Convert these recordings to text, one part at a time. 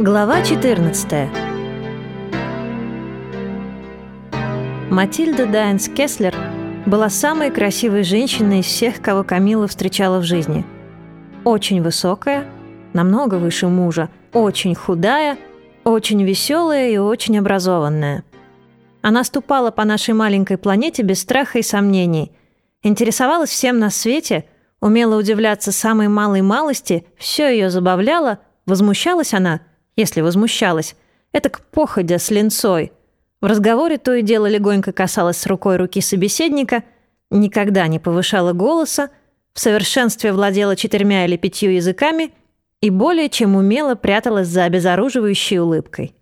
Глава 14 Матильда Дайнс Кеслер была самой красивой женщиной из всех, кого Камила встречала в жизни. Очень высокая, намного выше мужа, очень худая, очень веселая и очень образованная. Она ступала по нашей маленькой планете без страха и сомнений, интересовалась всем на свете, умела удивляться самой малой малости, все ее забавляло, возмущалась она – если возмущалась. Это к походя с линцой. В разговоре то и дело легонько касалась рукой руки собеседника, никогда не повышала голоса, в совершенстве владела четырьмя или пятью языками и более чем умело пряталась за обезоруживающей улыбкой.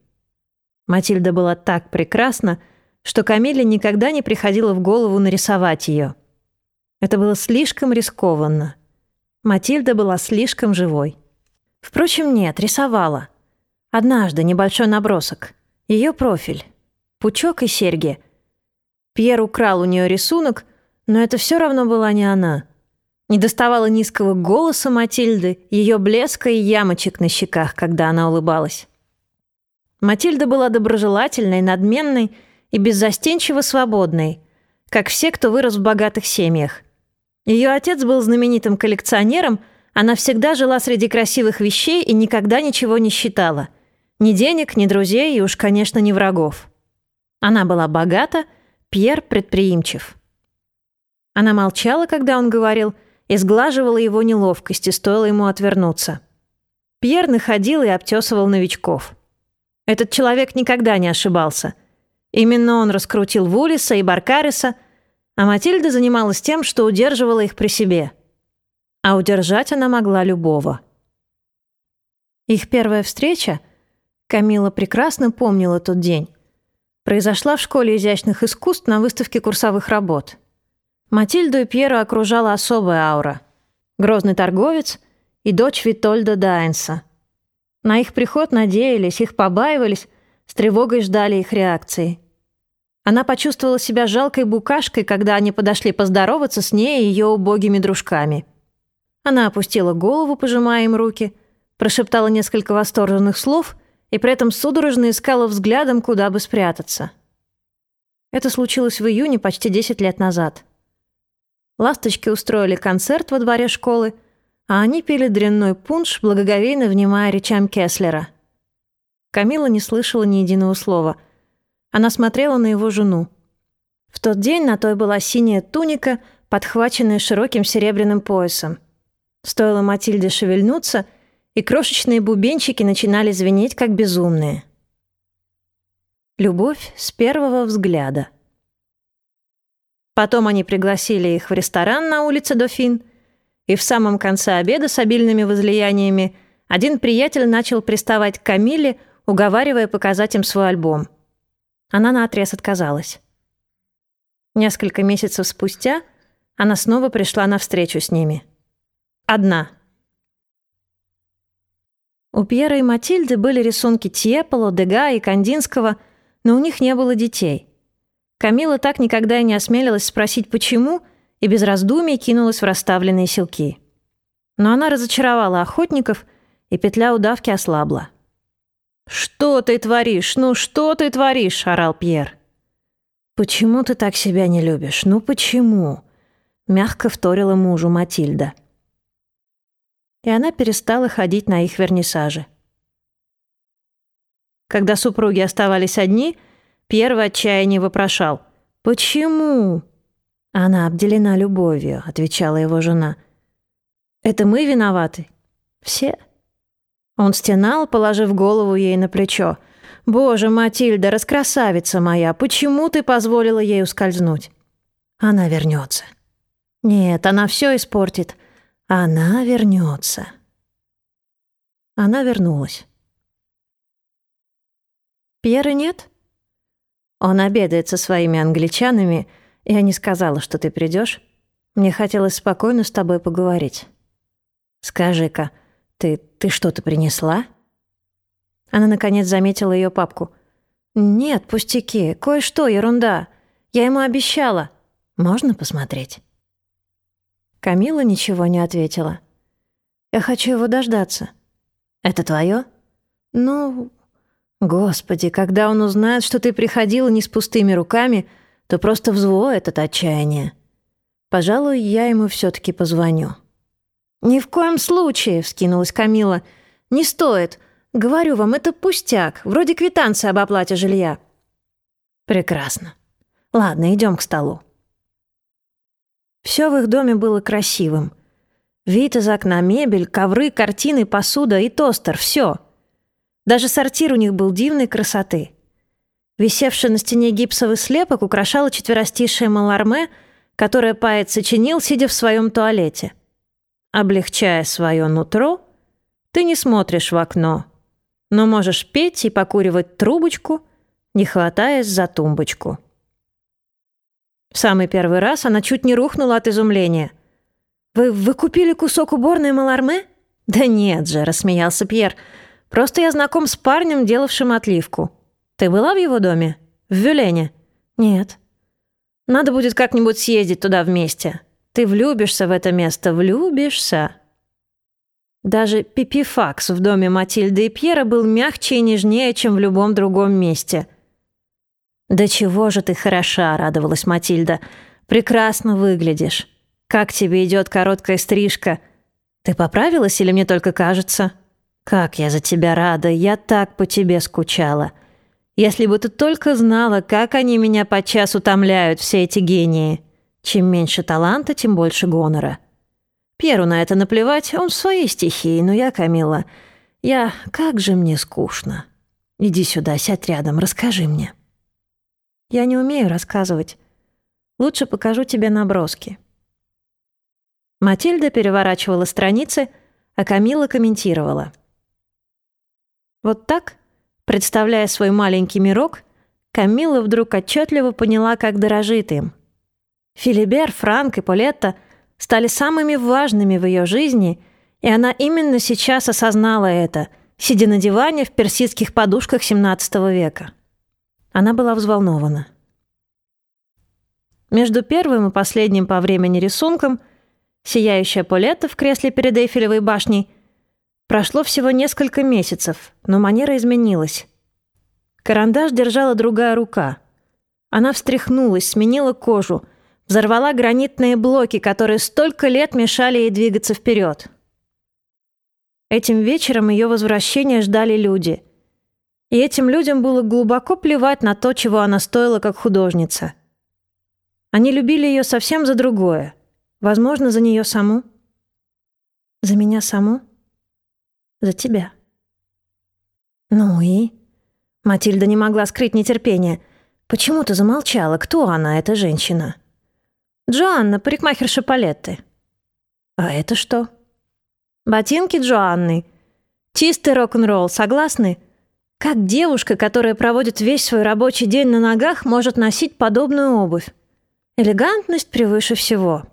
Матильда была так прекрасна, что Камиле никогда не приходило в голову нарисовать ее. Это было слишком рискованно. Матильда была слишком живой. Впрочем, нет, рисовала — Однажды небольшой набросок. Ее профиль. Пучок и серьги. Пьер украл у нее рисунок, но это все равно была не она. Не доставало низкого голоса Матильды, ее блеска и ямочек на щеках, когда она улыбалась. Матильда была доброжелательной, надменной и беззастенчиво свободной, как все, кто вырос в богатых семьях. Ее отец был знаменитым коллекционером, она всегда жила среди красивых вещей и никогда ничего не считала – ни денег, ни друзей и уж, конечно, ни врагов. Она была богата, Пьер предприимчив. Она молчала, когда он говорил, и сглаживала его неловкость, и стоило ему отвернуться. Пьер находил и обтесывал новичков. Этот человек никогда не ошибался. Именно он раскрутил Вулиса и Баркариса, а Матильда занималась тем, что удерживала их при себе. А удержать она могла любого. Их первая встреча — Камила прекрасно помнила тот день. Произошла в школе изящных искусств на выставке курсовых работ. Матильду и Пьера окружала особая аура. Грозный торговец и дочь Витольда Дайнса. На их приход надеялись, их побаивались, с тревогой ждали их реакции. Она почувствовала себя жалкой букашкой, когда они подошли поздороваться с ней и ее убогими дружками. Она опустила голову, пожимая им руки, прошептала несколько восторженных слов — и при этом судорожно искала взглядом, куда бы спрятаться. Это случилось в июне почти 10 лет назад. Ласточки устроили концерт во дворе школы, а они пили дрянной пунш, благоговейно внимая речам Кеслера. Камила не слышала ни единого слова. Она смотрела на его жену. В тот день на той была синяя туника, подхваченная широким серебряным поясом. Стоило Матильде шевельнуться — и крошечные бубенчики начинали звенеть, как безумные. Любовь с первого взгляда. Потом они пригласили их в ресторан на улице Дофин, и в самом конце обеда с обильными возлияниями один приятель начал приставать к Камиле, уговаривая показать им свой альбом. Она наотрез отказалась. Несколько месяцев спустя она снова пришла на встречу с ними. Одна — у Пьера и Матильды были рисунки Тьеполо, Дега и Кандинского, но у них не было детей. Камила так никогда и не осмелилась спросить, почему, и без раздумий кинулась в расставленные селки. Но она разочаровала охотников, и петля удавки ослабла. «Что ты творишь? Ну что ты творишь?» — орал Пьер. «Почему ты так себя не любишь? Ну почему?» — мягко вторила мужу Матильда и она перестала ходить на их вернисажи. Когда супруги оставались одни, Пьер в отчаянии вопрошал «Почему?» «Она обделена любовью», — отвечала его жена. «Это мы виноваты?» «Все». Он стенал, положив голову ей на плечо. «Боже, Матильда, раскрасавица моя, почему ты позволила ей ускользнуть?» «Она вернется». «Нет, она все испортит. Она вернется. Она вернулась. Пьера нет? Он обедает со своими англичанами. Я не сказала, что ты придешь. Мне хотелось спокойно с тобой поговорить. Скажи-ка, ты, ты что-то принесла? Она, наконец, заметила ее папку. «Нет, пустяки, кое-что, ерунда. Я ему обещала. Можно посмотреть?» Камила ничего не ответила. «Я хочу его дождаться». «Это твое?» Ну, господи, когда он узнает, что ты приходила не с пустыми руками, то просто взвоет от отчаяния. Пожалуй, я ему все-таки позвоню. «Ни в коем случае», — вскинулась Камила. «Не стоит. Говорю вам, это пустяк, вроде квитанции об оплате жилья». «Прекрасно. Ладно, идем к столу». Все в их доме было красивым. Вид из окна, мебель, ковры, картины, посуда и тостер — все. Даже сортир у них был дивной красоты. Висевший на стене гипсовый слепок украшала четверостишее Маларме, которое поэт сочинил, сидя в своем туалете. Облегчая свое нутро, ты не смотришь в окно, но можешь петь и покуривать трубочку, не хватаясь за тумбочку. В самый первый раз она чуть не рухнула от изумления. «Вы, вы купили кусок уборной Маларме?» «Да нет же», — рассмеялся Пьер. «Просто я знаком с парнем, делавшим отливку. Ты была в его доме? В Вюлене?» «Нет». «Надо будет как-нибудь съездить туда вместе. Ты влюбишься в это место, влюбишься». Даже пипифакс в доме Матильды и Пьера был мягче и нежнее, чем в любом другом месте — «Да чего же ты хороша!» — радовалась Матильда. «Прекрасно выглядишь. Как тебе идет короткая стрижка? Ты поправилась или мне только кажется? Как я за тебя рада! Я так по тебе скучала. Если бы ты только знала, как они меня подчас утомляют, все эти гении. Чем меньше таланта, тем больше гонора. Пьеру на это наплевать, он в своей стихии, но я, Камила, я... Как же мне скучно. Иди сюда, сядь рядом, расскажи мне». Я не умею рассказывать. Лучше покажу тебе наброски». Матильда переворачивала страницы, а Камила комментировала. Вот так, представляя свой маленький мирок, Камила вдруг отчетливо поняла, как дорожит им. Филибер, Франк и Полетта стали самыми важными в ее жизни, и она именно сейчас осознала это, сидя на диване в персидских подушках XVII века. Она была взволнована. Между первым и последним по времени рисунком «Сияющая Полета» в кресле перед Эйфелевой башней прошло всего несколько месяцев, но манера изменилась. Карандаш держала другая рука. Она встряхнулась, сменила кожу, взорвала гранитные блоки, которые столько лет мешали ей двигаться вперед. Этим вечером ее возвращение ждали люди. И этим людям было глубоко плевать на то, чего она стоила как художница. Они любили ее совсем за другое. Возможно, за нее саму. За меня саму? За тебя. Ну и? Матильда не могла скрыть нетерпение. Почему ты замолчала? Кто она, эта женщина? Джоанна, парикмахерша Палетты. А это что? Ботинки Джоанны. Чистый рок-н-ролл, согласны? Как девушка, которая проводит весь свой рабочий день на ногах, может носить подобную обувь? Элегантность превыше всего.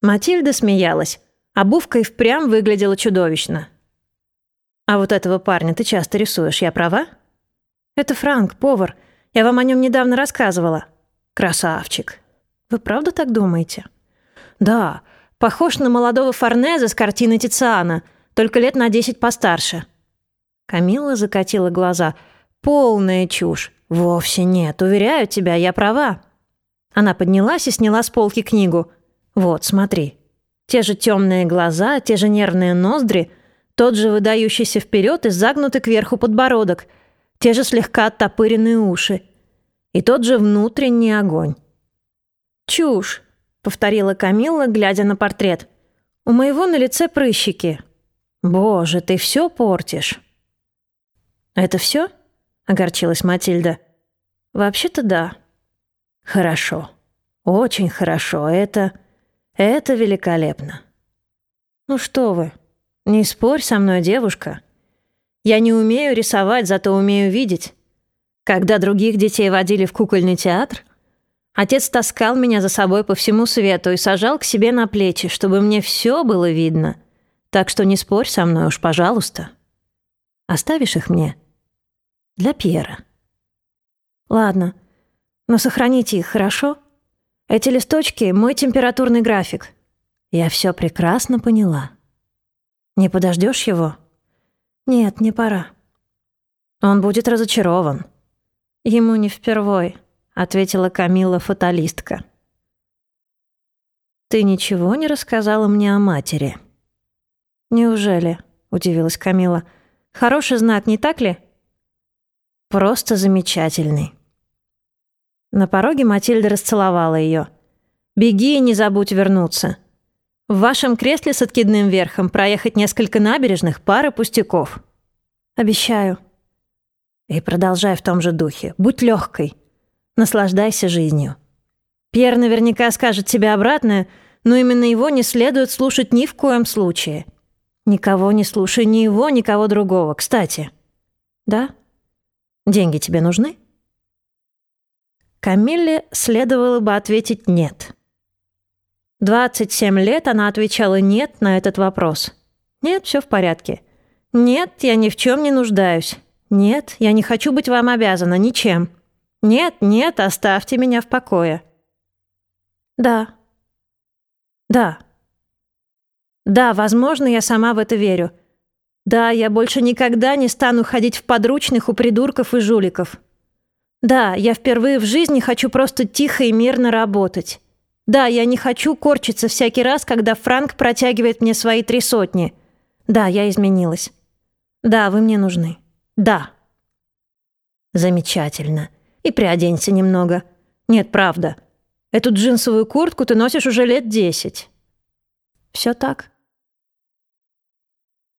Матильда смеялась. Обувка и впрямь выглядела чудовищно. «А вот этого парня ты часто рисуешь, я права?» «Это Франк, повар. Я вам о нем недавно рассказывала». «Красавчик. Вы правда так думаете?» «Да, похож на молодого Форнезе с картины Тициана, только лет на десять постарше». Камилла закатила глаза. «Полная чушь. Вовсе нет. Уверяю тебя, я права». Она поднялась и сняла с полки книгу. «Вот, смотри. Те же темные глаза, те же нервные ноздри, тот же выдающийся вперед и загнутый кверху подбородок, те же слегка оттопыренные уши и тот же внутренний огонь». «Чушь», — повторила Камилла, глядя на портрет. «У моего на лице прыщики». «Боже, ты все портишь». «Это все? огорчилась Матильда. «Вообще-то да». «Хорошо. Очень хорошо. Это... это великолепно». «Ну что вы, не спорь со мной, девушка. Я не умею рисовать, зато умею видеть. Когда других детей водили в кукольный театр, отец таскал меня за собой по всему свету и сажал к себе на плечи, чтобы мне все было видно. Так что не спорь со мной уж, пожалуйста. Оставишь их мне?» Для Пьера. Ладно, но сохраните их, хорошо? Эти листочки — мой температурный график. Я все прекрасно поняла. Не подождешь его? Нет, не пора. Он будет разочарован. Ему не впервой, ответила Камила фаталистка. Ты ничего не рассказала мне о матери. Неужели? удивилась Камила. Хороший знак, не так ли? Просто замечательный. На пороге Матильда расцеловала ее. «Беги и не забудь вернуться. В вашем кресле с откидным верхом проехать несколько набережных, пара пустяков. Обещаю. И продолжай в том же духе. Будь легкой. Наслаждайся жизнью. Пьер наверняка скажет тебе обратное, но именно его не следует слушать ни в коем случае. Никого не слушай, ни его, никого другого. Кстати. Да? Деньги тебе нужны? Камилле следовало бы ответить «нет». 27 лет она отвечала «нет» на этот вопрос. «Нет, все в порядке». «Нет, я ни в чем не нуждаюсь». «Нет, я не хочу быть вам обязана ничем». «Нет, нет, оставьте меня в покое». «Да». «Да». «Да, возможно, я сама в это верю. Да, я больше никогда не стану ходить в подручных у придурков и жуликов. Да, я впервые в жизни хочу просто тихо и мирно работать». Да, я не хочу корчиться всякий раз, когда Франк протягивает мне свои три сотни. Да, я изменилась. Да, вы мне нужны. Да. Замечательно. И приоденься немного. Нет, правда. Эту джинсовую куртку ты носишь уже лет десять. Все так.